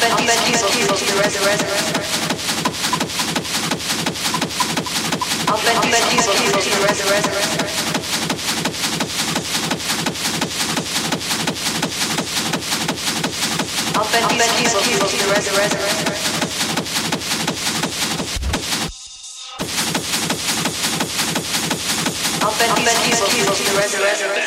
bet, I'll bet these people feel the rest. I'll bet these people feel the rest. I'll bet these people feel the rest. I'll bet these people feel the rest.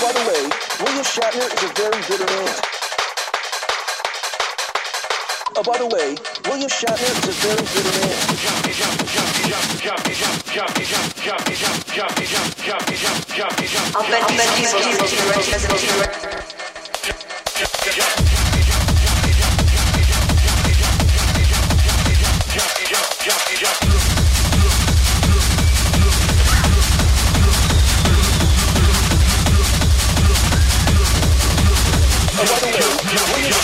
by the way, William Shatner is a very bitter man. Oh, by the way, William Shatner is a very bitter man. I'll bet he's, he's,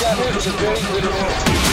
That is a very good roll.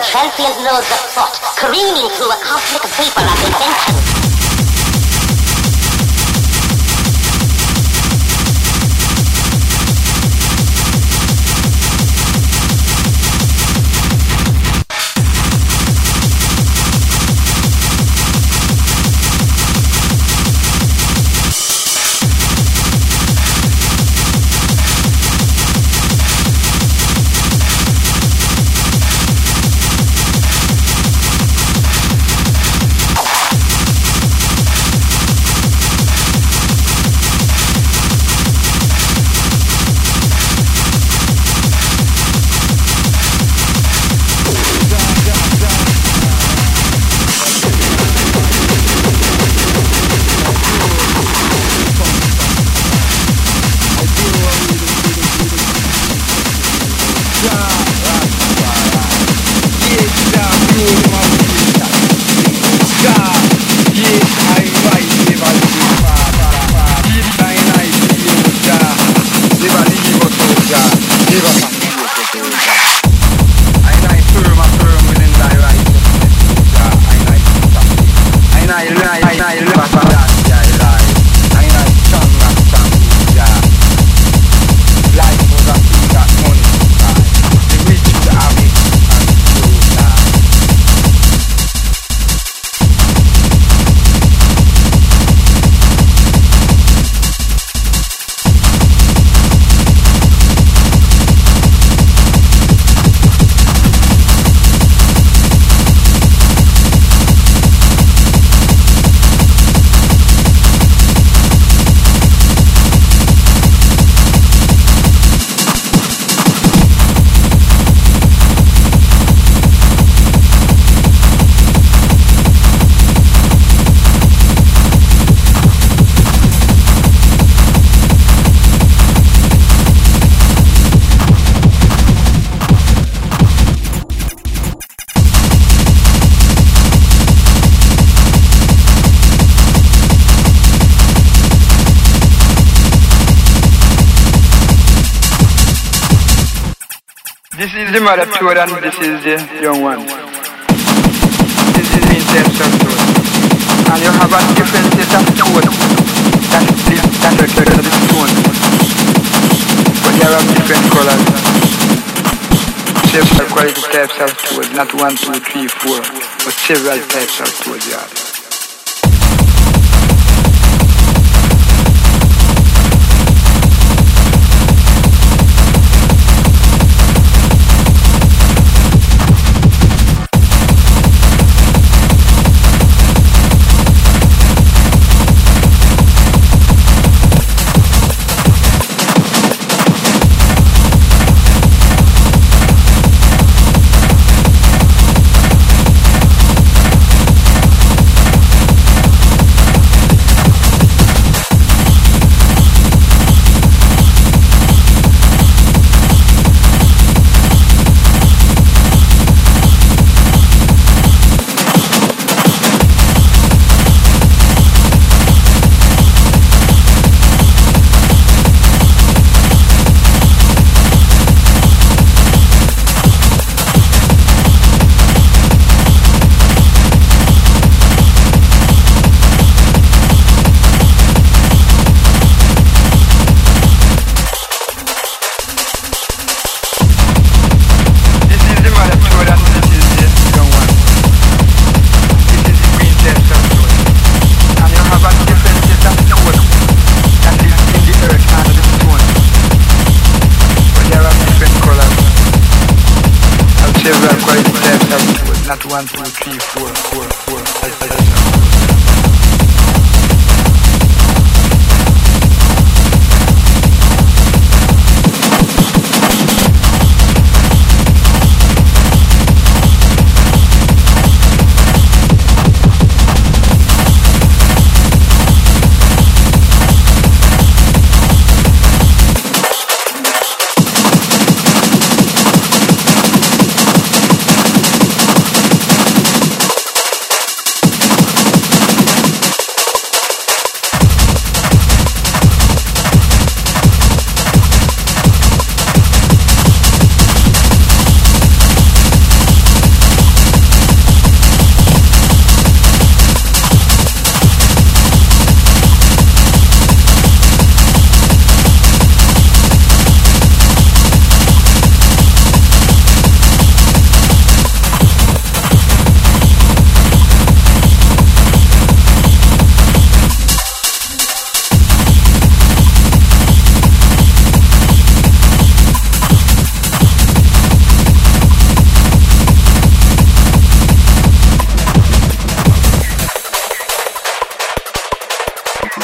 Transient nodes of thought, careening through a cosmic vapor of invention. The mother toad and this is the young one. This is the intention toad. And you have a different set of toad that live that are the stone. But they have different colors. Several quality types of toad, not one, two, three, four, but several types of toad you have.